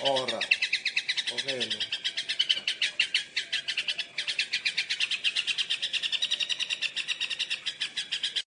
Ahora, ok.